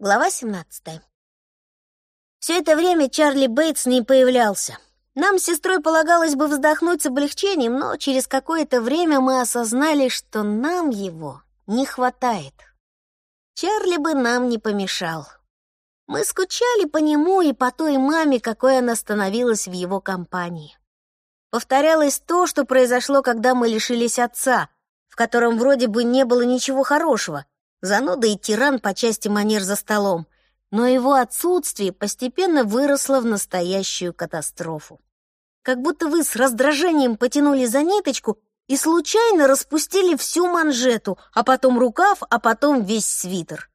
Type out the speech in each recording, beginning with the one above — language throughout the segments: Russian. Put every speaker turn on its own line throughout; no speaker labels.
Глава 17. Все это время Чарли Бейтс не появлялся. Нам с сестрой полагалось бы вздохнуть с облегчением, но через какое-то время мы осознали, что нам его не хватает. Чарли бы нам не помешал. Мы скучали по нему и по той маме, какой она становилась в его компании. Повторялось то, что произошло, когда мы лишились отца, в котором вроде бы не было ничего хорошего — зануда и тиран по части манер за столом, но его отсутствие постепенно выросло в настоящую катастрофу. Как будто вы с раздражением потянули за ниточку и случайно распустили всю манжету, а потом рукав, а потом весь свитер.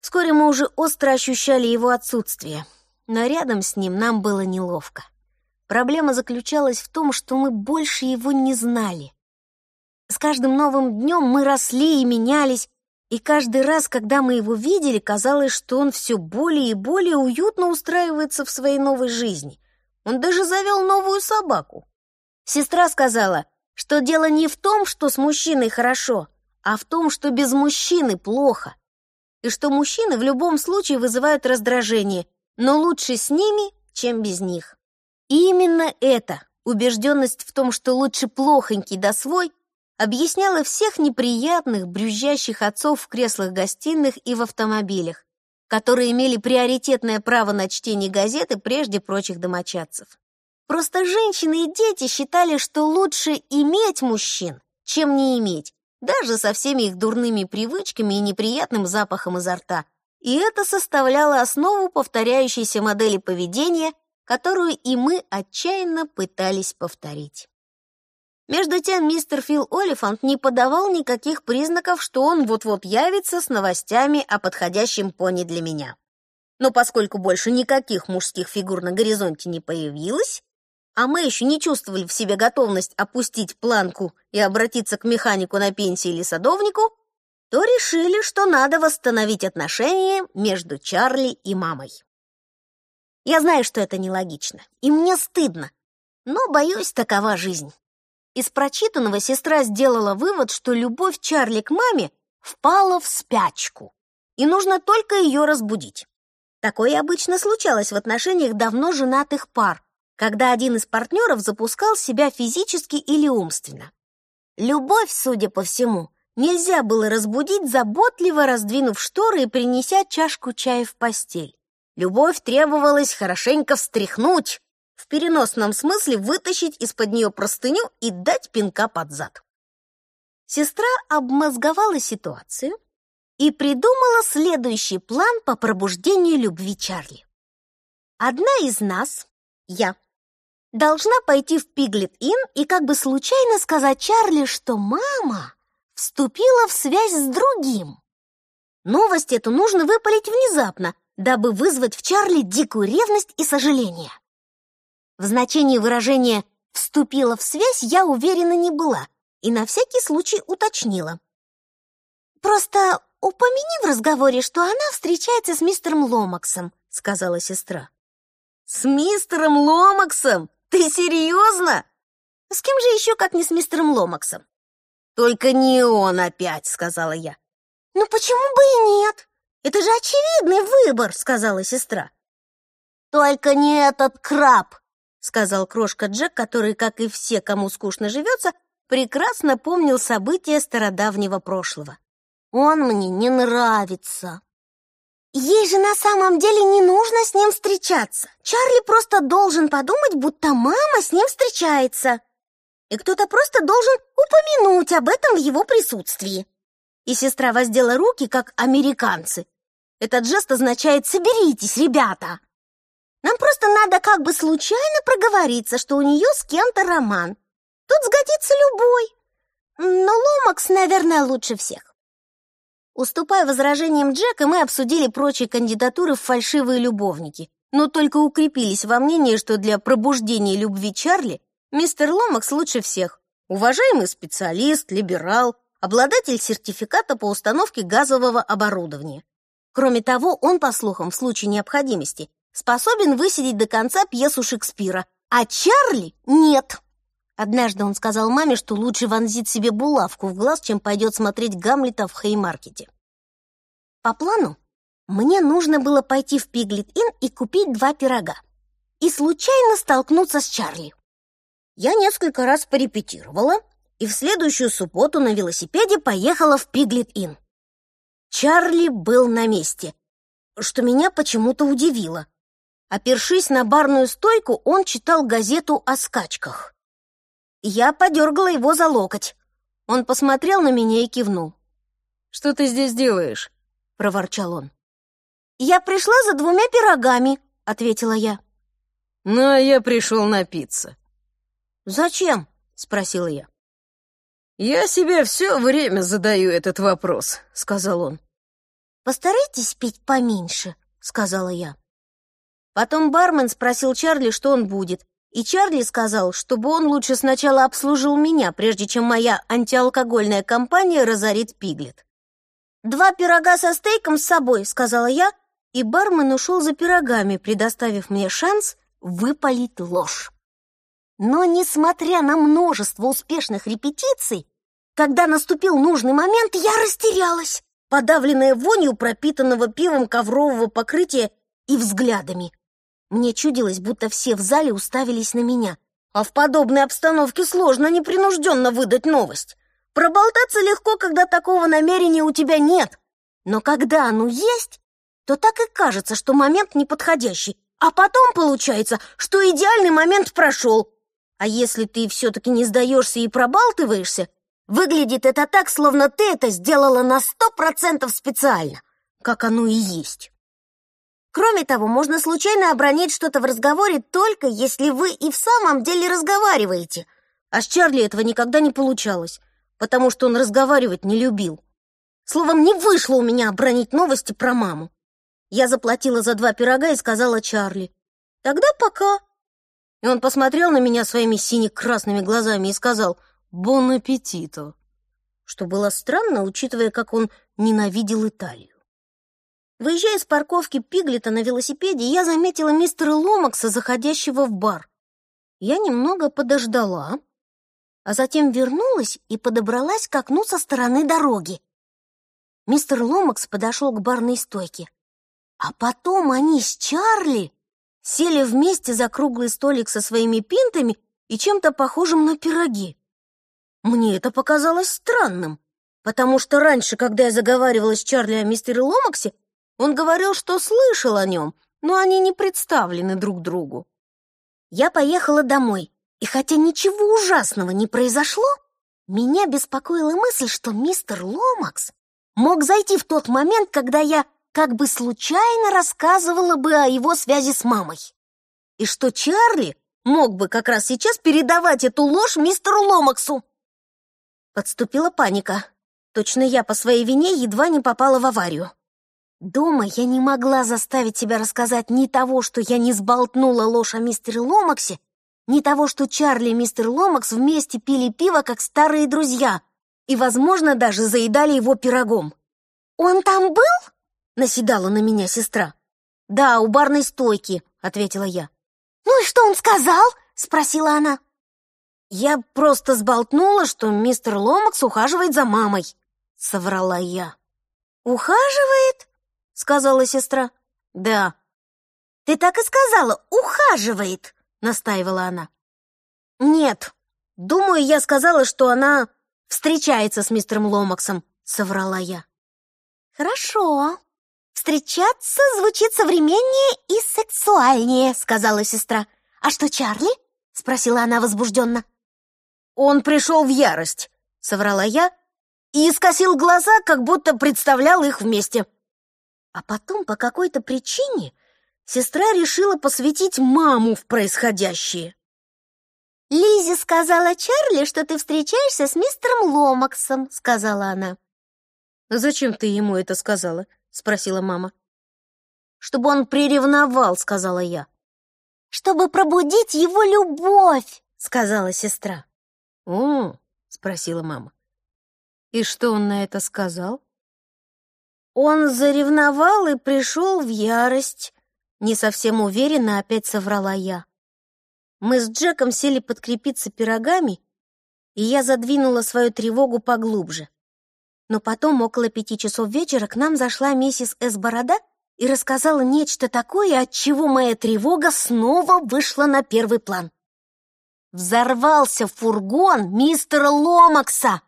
Вскоре мы уже остро ощущали его отсутствие, но рядом с ним нам было неловко. Проблема заключалась в том, что мы больше его не знали. С каждым новым днем мы росли и менялись, и каждый раз, когда мы его видели, казалось, что он все более и более уютно устраивается в своей новой жизни. Он даже завел новую собаку. Сестра сказала, что дело не в том, что с мужчиной хорошо, а в том, что без мужчины плохо. И что мужчины в любом случае вызывают раздражение, но лучше с ними, чем без них. И именно это, убежденность в том, что лучше плохонький да свой, объясняла всех неприятных, брюзжащих отцов в креслах гостиных и в автомобилях, которые имели приоритетное право на чтение газеты прежде прочих домочадцев. Просто женщины и дети считали, что лучше иметь мужчин, чем не иметь, даже со всеми их дурными привычками и неприятным запахом изо рта. И это составляло основу повторяющейся модели поведения, которую и мы отчаянно пытались повторить. Между тем мистер Фил Олифант не подавал никаких признаков, что он вот-вот явится с новостями о подходящем пони для меня. Но поскольку больше никаких мужских фигур на горизонте не появилось, а мы еще не чувствовали в себе готовность опустить планку и обратиться к механику на пенсии или садовнику, то решили, что надо восстановить отношения между Чарли и мамой. Я знаю, что это нелогично, и мне стыдно, но, боюсь, такова жизнь. Из прочитанного сестра сделала вывод, что любовь Чарли к маме впала в спячку, и нужно только ее разбудить. Такое обычно случалось в отношениях давно женатых пар, когда один из партнеров запускал себя физически или умственно. Любовь, судя по всему, нельзя было разбудить, заботливо раздвинув шторы и принеся чашку чая в постель. Любовь требовалось хорошенько встряхнуть, в переносном смысле вытащить из-под нее простыню и дать пинка под зад. Сестра обмозговала ситуацию и придумала следующий план по пробуждению любви Чарли. Одна из нас, я, должна пойти в Пиглет-Ин и как бы случайно сказать Чарли, что мама вступила в связь с другим. Новость эту нужно выпалить внезапно, дабы вызвать в Чарли дикую ревность и сожаление. В значении выражения «вступила в связь» я уверена не была и на всякий случай уточнила. «Просто упомяни в разговоре, что она встречается с мистером Ломаксом», — сказала сестра. «С мистером Ломаксом? Ты серьезно?» «С кем же еще, как не с мистером Ломаксом?» «Только не он опять», — сказала я. «Ну почему бы и нет? Это же очевидный выбор», — сказала сестра. «Только не этот краб», — сказал крошка Джек, который, как и все, кому скучно живется, прекрасно помнил события стародавнего прошлого. «Он мне не нравится». «Ей же на самом деле не нужно с ним встречаться. Чарли просто должен подумать, будто мама с ним встречается. И кто-то просто должен упомянуть об этом в его присутствии». И сестра воздела руки, как американцы. Этот жест означает «соберитесь, ребята». Нам просто надо как бы случайно проговориться, что у нее с кем-то роман. Тут сгодится любой. Но Ломакс, наверное, лучше всех. Уступая возражениям Джека, мы обсудили прочие кандидатуры в фальшивые любовники, но только укрепились во мнении, что для пробуждения любви Чарли мистер Ломакс лучше всех. Уважаемый специалист, либерал, обладатель сертификата по установке газового оборудования. Кроме того, он, по слухам, в случае необходимости способен высидеть до конца пьесу Шекспира, а Чарли нет. Однажды он сказал маме, что лучше вонзит себе булавку в глаз, чем пойдет смотреть Гамлета в Хеймаркете. По плану Мне нужно было пойти в Пиглет-Ин и купить два пирога. И случайно столкнуться с Чарли. Я несколько раз порепетировала, и в следующую субботу на велосипеде поехала в Пиглет-Ин. Чарли был на месте, что меня почему-то удивило. Опершись на барную стойку, он читал газету о скачках. Я подергала его за локоть. Он посмотрел на меня и кивнул.
«Что ты здесь делаешь?»
— проворчал он. «Я пришла за двумя пирогами», — ответила я.
«Ну, а я пришел напиться».
«Зачем?» — спросила я.
«Я себе все время задаю этот вопрос», — сказал он.
«Постарайтесь пить поменьше», — сказала я. Потом бармен спросил Чарли, что он будет, и Чарли сказал, чтобы он лучше сначала обслужил меня, прежде чем моя антиалкогольная компания разорит Пиглет. «Два пирога со стейком с собой», — сказала я, и бармен ушел за пирогами, предоставив мне шанс выпалить ложь. Но, несмотря на множество успешных репетиций, когда наступил нужный момент, я растерялась, подавленная вонью пропитанного пивом коврового покрытия и взглядами. Мне чудилось, будто все в зале уставились на меня. А в подобной обстановке сложно непринужденно выдать новость. Проболтаться легко, когда такого намерения у тебя нет. Но когда оно есть, то так и кажется, что момент неподходящий. А потом получается, что идеальный момент прошел. А если ты все-таки не сдаешься и пробалтываешься, выглядит это так, словно ты это сделала на сто процентов специально, как оно и есть. Кроме того, можно случайно обронить что-то в разговоре только если вы и в самом деле разговариваете. А с Чарли этого никогда не получалось, потому что он разговаривать не любил. Словом, не вышло у меня обронить новости про маму. Я заплатила за два пирога и сказала Чарли. «Тогда пока». И он посмотрел на меня своими сине-красными глазами и сказал «Бон аппетито», что было странно, учитывая, как он ненавидел Италию. Выезжая с парковки Пиглета на велосипеде, я заметила мистера Ломакса, заходящего в бар. Я немного подождала, а затем вернулась и подобралась к окну со стороны дороги. Мистер Ломакс подошел к барной стойке. А потом они с Чарли сели вместе за круглый столик со своими пинтами и чем-то похожим на пироги. Мне это показалось странным, потому что раньше, когда я заговаривала с Чарли о мистере Ломаксе, он говорил, что слышал о нем, но они не представлены друг другу. Я поехала домой, и хотя ничего ужасного не произошло, меня беспокоила мысль, что мистер Ломакс мог зайти в тот момент, когда я как бы случайно рассказывала бы о его связи с мамой. И что Чарли мог бы как раз сейчас передавать эту ложь мистеру Ломаксу. Подступила паника. Точно я по своей вине едва не попала в аварию. Дома я не могла заставить себя рассказать ни того, что я не сболтнула ложь о мистере Ломаксе, ни того, что Чарли и мистер Ломакс вместе пили пиво, как старые друзья, и, возможно, даже заедали его пирогом. «Он там был?» — наседала на меня сестра. «Да, у барной стойки», — ответила я. «Ну и что он сказал?» — спросила она. «Я просто сболтнула, что мистер Ломакс ухаживает за мамой», — соврала я. «Ухаживает?» Сказала сестра. Да. Ты так и сказала, ухаживает, настаивала она. Нет. Думаю, я сказала, что она встречается с мистером Ломаксом, соврала я. Хорошо. Встречаться звучит современнее и сексуальнее, сказала сестра. А что Чарли? спросила она возбужденно. Он пришел в ярость, соврала я и скосил глаза, как будто представлял их вместе. А потом по какой-то причине сестра решила посвятить маму в происходящее. «Лизи сказала Чарли, что ты встречаешься с мистером Ломаксом», — сказала она.
«Зачем ты ему это сказала?» — спросила мама.
«Чтобы он приревновал», — сказала я. «Чтобы пробудить его любовь», — сказала сестра.
«О», — спросила мама. «И что он на это сказал?»
Он заревновал и пришел в ярость. Не совсем уверенно опять соврала я. Мы с Джеком сели подкрепиться пирогами, и я задвинула свою тревогу поглубже. Но потом, около пяти часов вечера, к нам зашла миссис С. Борода и рассказала нечто такое, от чего моя тревога снова вышла на первый план. Взорвался фургон мистера Ломакса.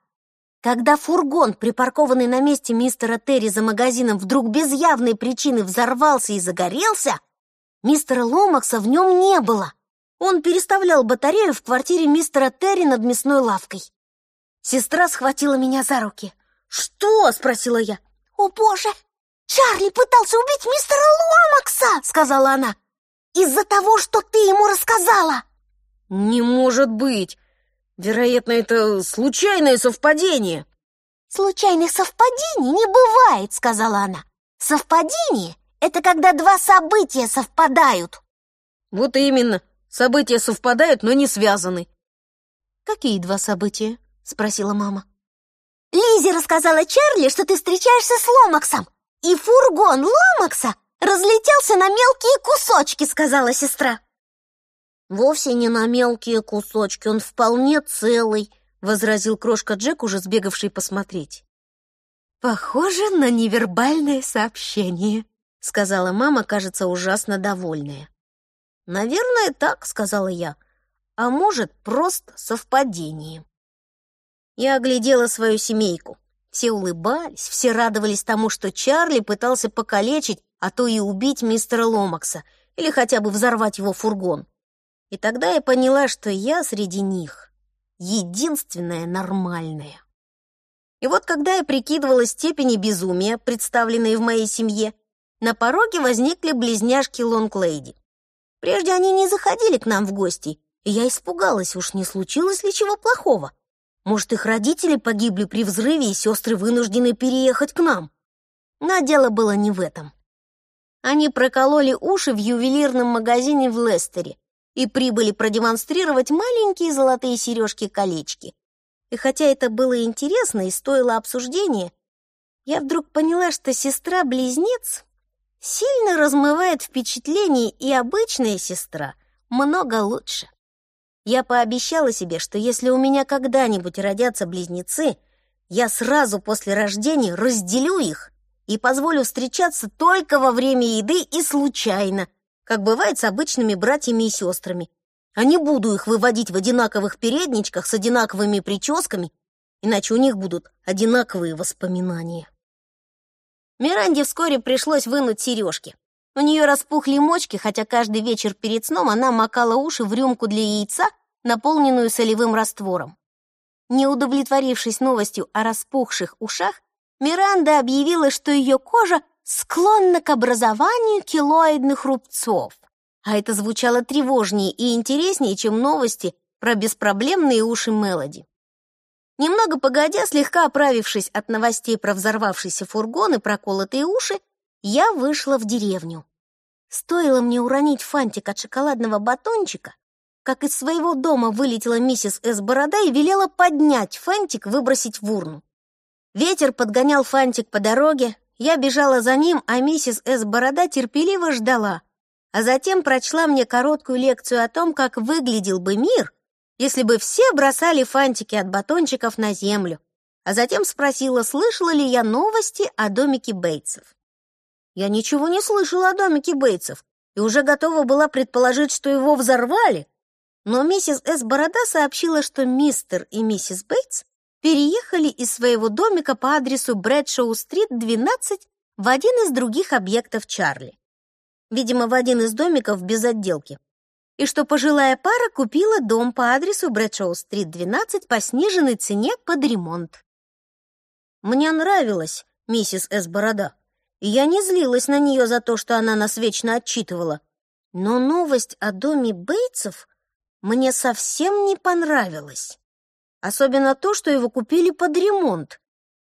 Когда фургон, припаркованный на месте мистера Терри за магазином, вдруг без явной причины взорвался и загорелся, мистера Ломакса в нем не было. Он переставлял батарею в квартире мистера Терри над мясной лавкой. Сестра схватила меня за руки. «Что?» — спросила я. «О, боже! Чарли пытался убить мистера Ломакса!» — сказала она. «Из-за того, что ты ему рассказала!»
«Не может быть! Вероятно, это случайное совпадение!»
«Случайных совпадений не бывает!» — сказала она. «Совпадение — это когда два события совпадают!»
«Вот именно! События совпадают, но не связаны!»
«Какие два события?» — спросила мама. Лизи рассказала Чарли, что ты встречаешься с Ломаксом, и фургон Ломакса разлетелся на мелкие кусочки, сказала сестра. Вовсе не на мелкие кусочки, он вполне целый, возразил крошка Джек, уже сбегавший посмотреть. Похоже на невербальное сообщение, сказала мама, кажется, ужасно довольная. Наверное, так, сказала я. А может, просто совпадение. Я оглядела свою семейку. Все улыбались, все радовались тому, что Чарли пытался покалечить, а то и убить мистера Ломакса или хотя бы взорвать его фургон. И тогда я поняла, что я среди них единственная нормальная. И вот когда я прикидывала степени безумия, представленные в моей семье, на пороге возникли близняшки Лонглейди. Прежде они не заходили к нам в гости, и я испугалась, уж не случилось ли чего плохого. Может, их родители погибли при взрыве, и сестры вынуждены переехать к нам? Но дело было не в этом. Они прокололи уши в ювелирном магазине в Лестере и прибыли продемонстрировать маленькие золотые сережки-колечки. И хотя это было интересно и стоило обсуждения, я вдруг поняла, что сестра-близнец сильно размывает впечатление, и обычная сестра много лучше. Я пообещала себе, что если у меня когда-нибудь родятся близнецы, я сразу после рождения разделю их и позволю встречаться только во время еды и случайно, как бывает с обычными братьями и сестрами. А не буду их выводить в одинаковых передничках с одинаковыми прическами, иначе у них будут одинаковые воспоминания. Миранде вскоре пришлось вынуть сережки. У нее распухли мочки, хотя каждый вечер перед сном она макала уши в рюмку для яйца, наполненную солевым раствором. Не удовлетворившись новостью о распухших ушах, Миранда объявила, что ее кожа склонна к образованию килоидных рубцов. А это звучало тревожнее и интереснее, чем новости про беспроблемные уши Мелоди. Немного погодя, слегка оправившись от новостей про взорвавшийся фургон и проколотые уши, я вышла в деревню. Стоило мне уронить фантик от шоколадного батончика, как из своего дома вылетела миссис С. Борода и велела поднять фантик, выбросить в урну. Ветер подгонял фантик по дороге, я бежала за ним, а миссис С. Борода терпеливо ждала, а затем прочла мне короткую лекцию о том, как выглядел бы мир, если бы все бросали фантики от батончиков на землю, а затем спросила, слышала ли я новости о домике Бейтсов. Я ничего не слышала о домике Бейтсов и уже готова была предположить, что его взорвали. Но миссис С. Борода сообщила, что мистер и миссис Бейтс переехали из своего домика по адресу Брэдшоу-стрит, 12, в один из других объектов Чарли. Видимо, в один из домиков без отделки. И что пожилая пара купила дом по адресу Брэдшоу-стрит, 12 по сниженной цене под ремонт. Мне нравилась миссис С. Борода и я не злилась на нее за то, что она нас вечно отчитывала. Но новость о доме Бейтсов мне совсем не понравилась. Особенно то, что его купили под ремонт.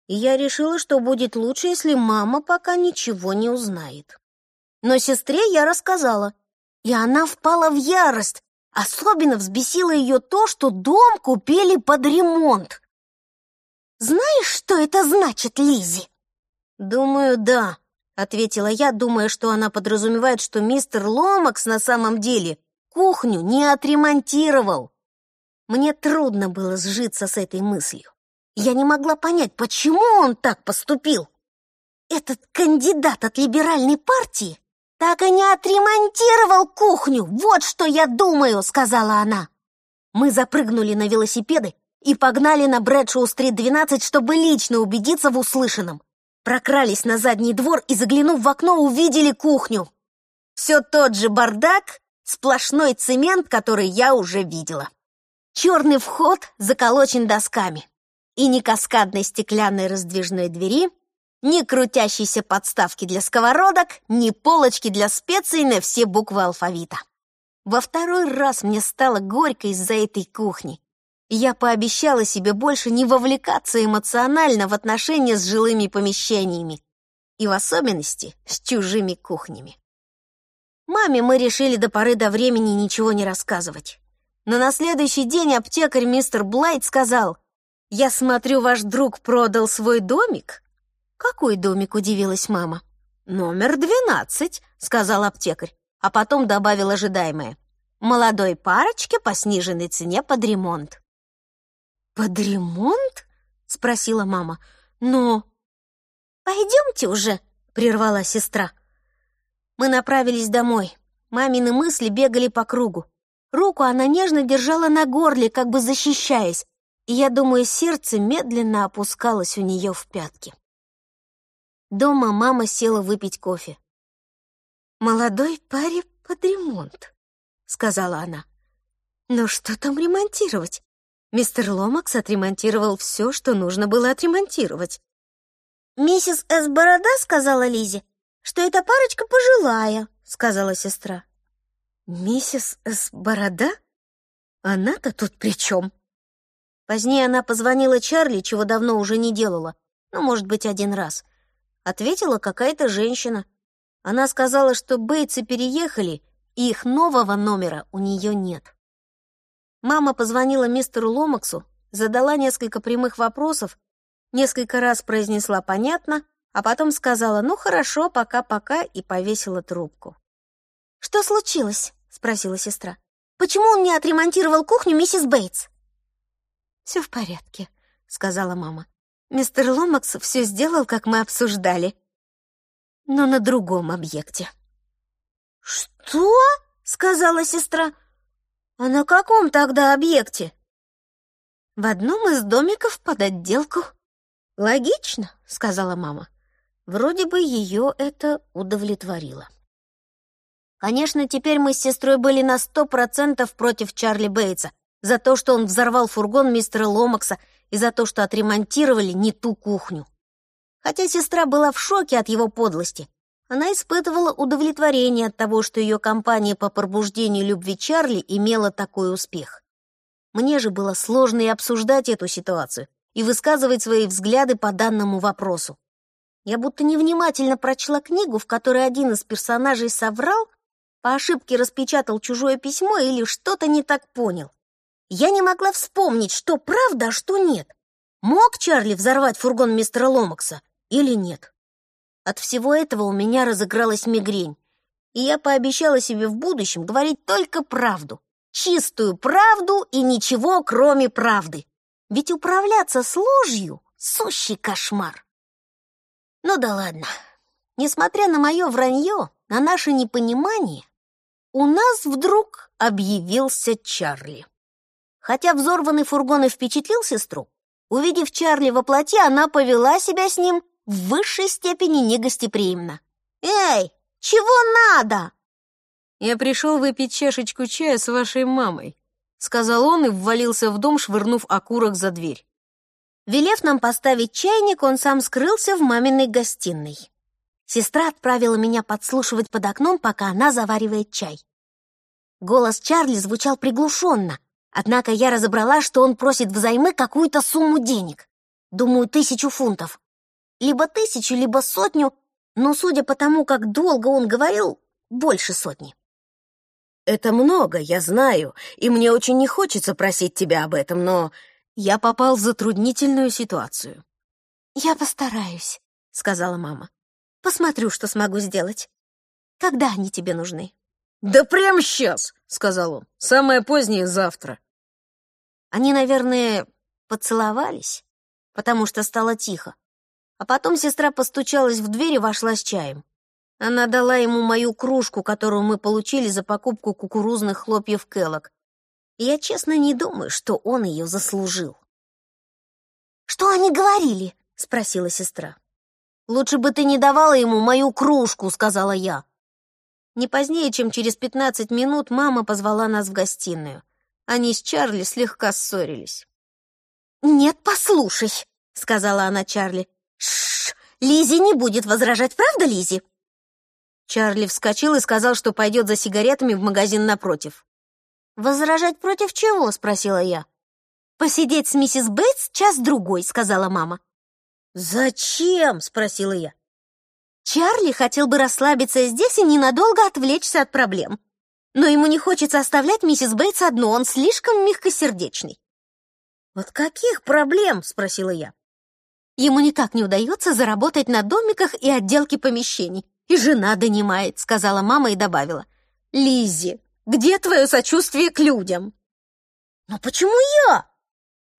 И я решила, что будет лучше, если мама пока ничего не узнает. Но сестре я рассказала, и она впала в ярость. Особенно взбесило ее то, что дом купили под ремонт. «Знаешь, что это значит, Лизи? «Думаю, да», — ответила я, думая, что она подразумевает, что мистер Ломакс на самом деле кухню не отремонтировал. Мне трудно было сжиться с этой мыслью. Я не могла понять, почему он так поступил. этот кандидат от либеральной партии так и не отремонтировал кухню. Вот что я думаю, сказала она. Мы запрыгнули на велосипеды и погнали на Брэдшоу-стрит 12, чтобы лично убедиться в услышанном. Прокрались на задний двор и, заглянув в окно, увидели кухню. Все тот же бардак, сплошной цемент, который я уже видела. Черный вход заколочен досками. И ни каскадной стеклянной раздвижной двери, ни крутящейся подставки для сковородок, ни полочки для специй на все буквы алфавита. Во второй раз мне стало горько из-за этой кухни. Я пообещала себе больше не вовлекаться эмоционально в отношения с жилыми помещениями, и в особенности с чужими кухнями. Маме мы решили до поры до времени ничего не рассказывать. Но на следующий день аптекарь мистер Блайт сказал, «Я смотрю, ваш друг продал свой домик?» «Какой домик?» — удивилась мама. «Номер двенадцать», — сказал аптекарь, а потом добавил ожидаемое. «Молодой парочке по сниженной цене под ремонт». «Под ремонт?» — спросила мама. «Но...» «Пойдемте уже», — прервала сестра. Мы направились домой. Мамины мысли бегали по кругу. Руку она нежно держала на горле, как бы защищаясь, и я думаю, сердце медленно опускалось у нее в пятки. Дома мама села выпить кофе. «Молодой паре под ремонт», — сказала она. «Но что там ремонтировать? Мистер Ломакс отремонтировал все, что нужно было отремонтировать. «Миссис С. Борода сказала Лизе, что эта парочка пожилая», — сказала сестра. «Миссис С. Борода? Она-то тут при чем?» Позднее она позвонила Чарли, чего давно уже не делала, ну, может быть, один раз. Ответила какая-то женщина. Она сказала, что Бейтсы переехали, и их нового номера у нее нет. Мама позвонила мистеру Ломаксу, задала несколько прямых вопросов, несколько раз произнесла «понятно», а потом сказала «ну хорошо, пока-пока» и повесила трубку. «Что случилось?» — спросила сестра. «Почему он не отремонтировал кухню миссис Бейтс?» «Все в порядке», — сказала мама. «Мистер Ломакс все сделал, как мы обсуждали, но на другом объекте». «Что?» — сказала сестра. «А на каком тогда объекте?» «В одном из домиков под отделку». «Логично», — сказала мама. Вроде бы ее это удовлетворило. Конечно, теперь мы с сестрой были на сто процентов против Чарли Бейтса за то, что он взорвал фургон мистера Ломакса и за то, что отремонтировали не ту кухню. Хотя сестра была в шоке от его подлости, она испытывала удовлетворение от того, что ее компания по пробуждению любви Чарли имела такой успех. Мне же было сложно и обсуждать эту ситуацию, и высказывать свои взгляды по данному вопросу. Я будто невнимательно прочла книгу, в которой один из персонажей соврал, по ошибке распечатал чужое письмо или что-то не так понял. Я не могла вспомнить, что правда, а что нет. Мог Чарли взорвать фургон мистера Ломакса или нет? От всего этого у меня разыгралась мигрень, и я пообещала себе в будущем говорить только правду, чистую правду и ничего, кроме правды. Ведь управляться с ложью — сущий кошмар. Ну да ладно. Несмотря на мое вранье, на наше непонимание, у нас вдруг объявился Чарли. Хотя взорванный фургон и впечатлил сестру, увидев Чарли во плоти, она повела себя с ним в высшей степени негостеприимно. «Эй, чего надо?»
«Я пришел выпить чашечку чая с вашей мамой», — сказал он и ввалился в дом, швырнув окурок за дверь.
Велев нам поставить чайник, он сам скрылся в маминой гостиной. Сестра отправила меня подслушивать под окном, пока она заваривает чай. Голос Чарли звучал приглушенно, однако я разобрала, что он просит взаймы какую-то сумму денег. Думаю, тысячу фунтов либо тысячу, либо сотню, но, судя по тому, как долго он говорил, больше сотни.
«Это много, я знаю, и мне очень не хочется просить тебя об этом, но я попал в затруднительную ситуацию».
«Я постараюсь», — сказала мама. «Посмотрю, что смогу сделать. Когда они тебе нужны?»
«Да прямо сейчас», — сказал он. «Самое позднее завтра».
Они, наверное, поцеловались, потому что стало тихо. А потом сестра постучалась в дверь и вошла с чаем. Она дала ему мою кружку, которую мы получили за покупку кукурузных хлопьев Келлог. И я честно не думаю, что он ее заслужил. «Что они говорили?» — спросила сестра. «Лучше бы ты не давала ему мою кружку», — сказала я. Не позднее, чем через пятнадцать минут, мама позвала нас в гостиную. Они с Чарли слегка ссорились. «Нет, послушай», — сказала она Чарли. «Шш, Лизи не будет возражать, правда, Лизи? Чарли вскочил и сказал, что пойдет за сигаретами в магазин напротив. «Возражать против чего?» — спросила я. «Посидеть с миссис Бейтс час-другой», — сказала мама. «Зачем?» — спросила я. Чарли хотел бы расслабиться здесь и ненадолго отвлечься от проблем. Но ему не хочется оставлять миссис Бейтс одну, он слишком мягкосердечный. «Вот каких проблем?» — спросила я. Ему никак не удается заработать на домиках и отделке помещений. И жена донимает, сказала мама и добавила. Лиззи, где твое сочувствие к людям? Но почему я?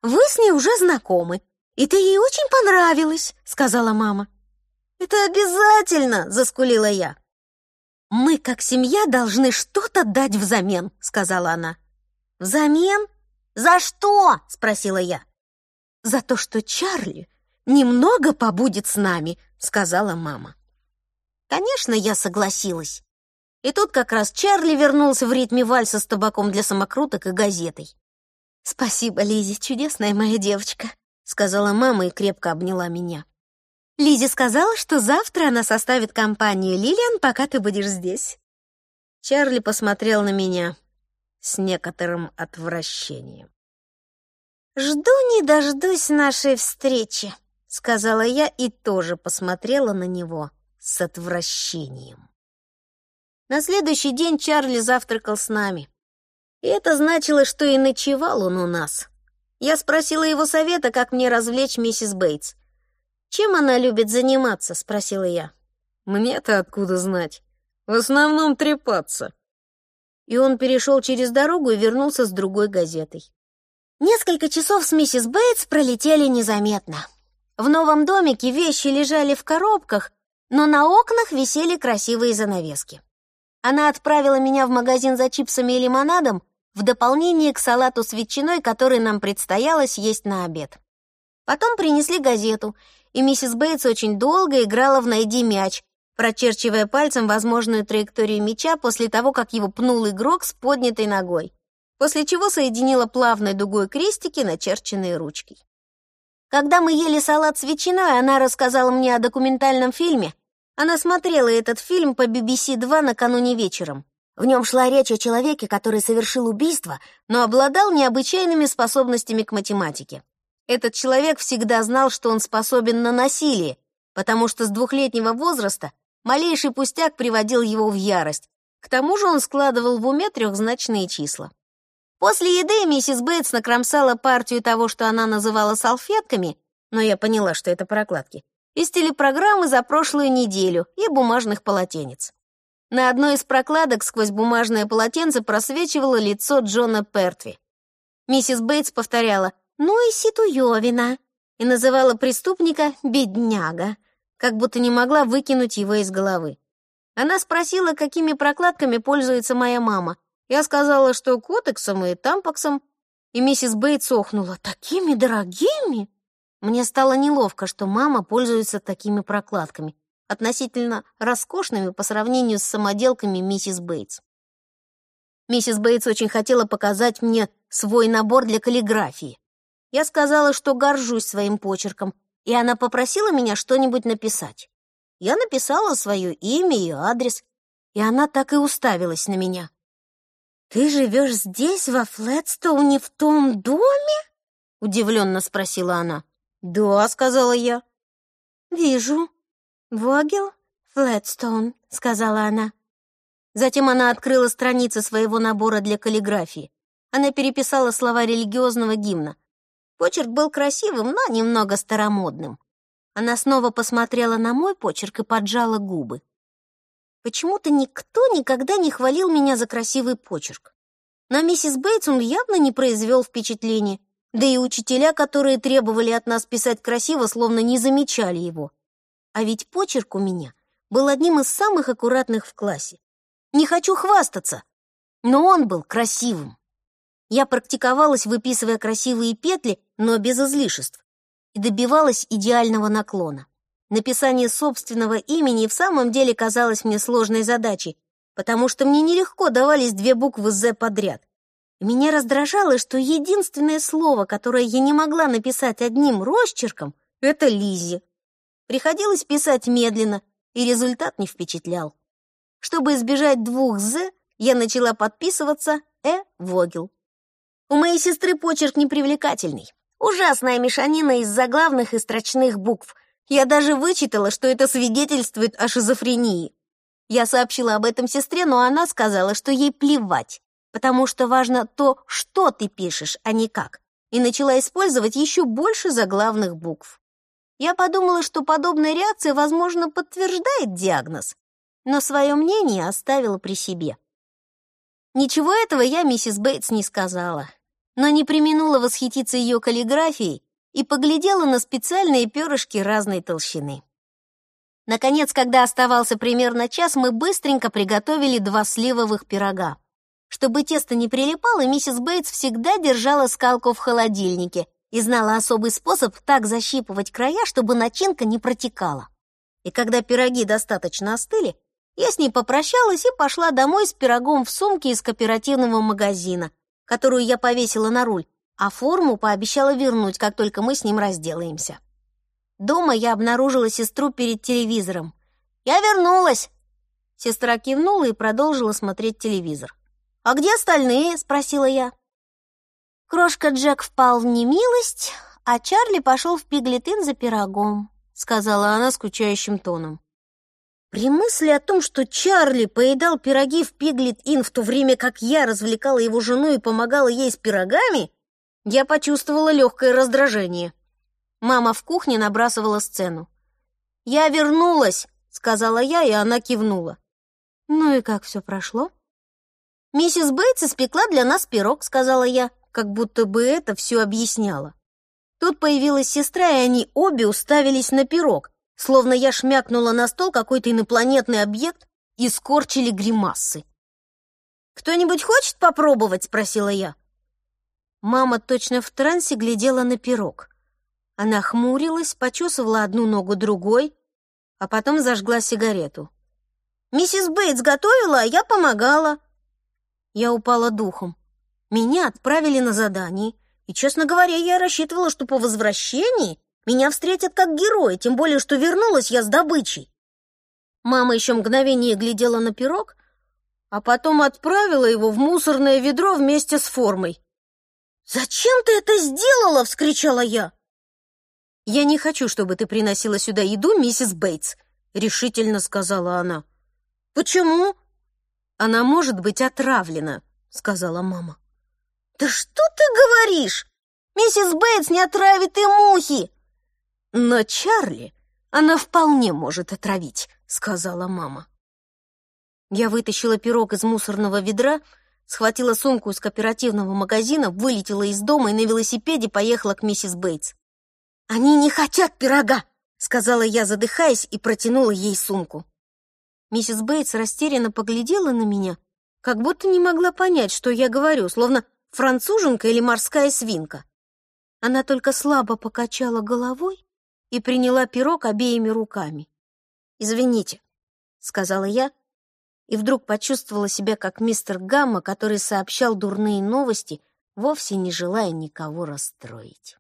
Вы с ней уже знакомы, и ты ей очень понравилась, сказала мама. Это обязательно, заскулила я. Мы, как семья, должны что-то дать взамен, сказала она. Взамен? За что? спросила я. За то, что Чарли немного побудет с нами, сказала мама. Конечно, я согласилась. И тут как раз Чарли вернулся в ритме вальса с табаком для самокруток и газетой. «Спасибо, Лизи, чудесная моя девочка», — сказала мама и крепко обняла меня. Лизи сказала, что завтра она составит компанию Лилиан, пока ты будешь здесь. Чарли посмотрел на меня с некоторым отвращением. «Жду не дождусь нашей встречи», — сказала я и тоже посмотрела на него с отвращением. На следующий день Чарли завтракал с нами. И это значило, что и ночевал он у нас. Я спросила его совета, как мне развлечь миссис Бейтс. «Чем она любит заниматься?» — спросила я. «Мне-то откуда знать? В основном трепаться». И он перешел через дорогу и вернулся с другой газетой. Несколько часов с миссис Бейтс пролетели незаметно. В новом домике вещи лежали в коробках, но на окнах висели красивые занавески. Она отправила меня в магазин за чипсами и лимонадом в дополнение к салату с ветчиной, который нам предстояло съесть на обед. Потом принесли газету, и миссис Бейтс очень долго играла в «Найди мяч», прочерчивая пальцем возможную траекторию мяча после того, как его пнул игрок с поднятой ногой, после чего соединила плавной дугой крестики, начерченные ручкой. Когда мы ели салат с ветчиной, она рассказала мне о документальном фильме, она смотрела этот фильм по BBC 2 накануне вечером. В нем шла речь о человеке, который совершил убийство, но обладал необычайными способностями к математике. Этот человек всегда знал, что он способен на насилие, потому что с двухлетнего возраста малейший пустяк приводил его в ярость. К тому же он складывал в уме трехзначные числа. После еды миссис Бейтс накромсала партию того, что она называла салфетками, но я поняла, что это прокладки, из телепрограммы за прошлую неделю и бумажных полотенец. На одной из прокладок сквозь бумажное полотенце просвечивало лицо Джона Пертви. Миссис Бейтс повторяла «Ну и Ситуевина» и называла преступника «бедняга», как будто не могла выкинуть его из головы. Она спросила, какими прокладками пользуется моя мама. Я сказала, что котексом и тампаксом, и миссис Бейтс охнула «Такими дорогими?» Мне стало неловко, что мама пользуется такими прокладками, относительно роскошными по сравнению с самоделками миссис Бейтс. Миссис Бейтс очень хотела показать мне свой набор для каллиграфии. Я сказала, что горжусь своим почерком, и она попросила меня что-нибудь написать. Я написала свое имя и адрес, и она так и уставилась на меня. «Ты живешь здесь, во Флетстоуне, в том доме?» — удивленно спросила она. «Да», — сказала я. «Вижу. Вогел, Флетстоун», — сказала она. Затем она открыла страницы своего набора для каллиграфии. Она переписала слова религиозного гимна. Почерк был красивым, но немного старомодным. Она снова посмотрела на мой почерк и поджала губы. Почему-то никто никогда не хвалил меня за красивый почерк. На миссис Бейтс он явно не произвел впечатления, Да и учителя, которые требовали от нас писать красиво, словно не замечали его. А ведь почерк у меня был одним из самых аккуратных в классе. Не хочу хвастаться, но он был красивым. Я практиковалась, выписывая красивые петли, но без излишеств, и добивалась идеального наклона. Написание собственного имени в самом деле казалось мне сложной задачей, потому что мне нелегко давались две буквы «З» подряд. Меня раздражало, что единственное слово, которое я не могла написать одним росчерком, это Лизи. Приходилось писать медленно, и результат не впечатлял. Чтобы избежать двух «з», я начала подписываться «э. Вогел». У моей сестры почерк непривлекательный. Ужасная мешанина из заглавных и строчных букв. Я даже вычитала, что это свидетельствует о шизофрении. Я сообщила об этом сестре, но она сказала, что ей плевать потому что важно то, что ты пишешь, а не как, и начала использовать еще больше заглавных букв. Я подумала, что подобная реакция, возможно, подтверждает диагноз, но свое мнение оставила при себе. Ничего этого я миссис Бейтс не сказала, но не применула восхититься ее каллиграфией и поглядела на специальные перышки разной толщины. Наконец, когда оставался примерно час, мы быстренько приготовили два сливовых пирога. Чтобы тесто не прилипало, миссис Бейтс всегда держала скалку в холодильнике и знала особый способ так защипывать края, чтобы начинка не протекала. И когда пироги достаточно остыли, я с ней попрощалась и пошла домой с пирогом в сумке из кооперативного магазина, которую я повесила на руль, а форму пообещала вернуть, как только мы с ним разделаемся. Дома я обнаружила сестру перед телевизором. «Я вернулась!» Сестра кивнула и продолжила смотреть телевизор. «А где остальные?» — спросила я. Крошка Джек впал в немилость, а Чарли пошел в Пиглетин за пирогом, сказала она скучающим тоном. При мысли о том, что Чарли поедал пироги в Пиглет-Ин в то время, как я развлекала его жену и помогала ей с пирогами, я почувствовала легкое раздражение. Мама в кухне набрасывала сцену. «Я вернулась», — сказала я, и она кивнула. «Ну и как все прошло?» «Миссис Бейтс испекла для нас пирог», — сказала я, как будто бы это все объясняло. Тут появилась сестра, и они обе уставились на пирог, словно я шмякнула на стол какой-то инопланетный объект и скорчили гримасы. «Кто-нибудь хочет попробовать?» — спросила я. Мама точно в трансе глядела на пирог. Она хмурилась, почесывала одну ногу другой, а потом зажгла сигарету. «Миссис Бейтс готовила, а я помогала», я упала духом. Меня отправили на задание, и, честно говоря, я рассчитывала, что по возвращении меня встретят как героя, тем более, что вернулась я с добычей. Мама еще мгновение глядела на пирог, а потом отправила его в мусорное ведро вместе с формой. «Зачем ты это сделала?» — вскричала я. «Я не хочу, чтобы ты приносила сюда еду, миссис Бейтс», — решительно сказала она. «Почему?» Она может быть отравлена, сказала мама. Да что ты говоришь? Миссис Бейтс не отравит и мухи. Но Чарли она вполне может отравить, сказала мама. Я вытащила пирог из мусорного ведра, схватила сумку из кооперативного магазина, вылетела из дома и на велосипеде поехала к миссис Бейтс. «Они не хотят пирога!» — сказала я, задыхаясь, и протянула ей сумку. Миссис Бейтс растерянно поглядела на меня, как будто не могла понять, что я говорю, словно француженка или морская свинка. Она только слабо покачала головой и приняла пирог обеими руками. «Извините», — сказала я, и вдруг почувствовала себя как мистер Гамма, который сообщал дурные новости, вовсе не желая никого расстроить.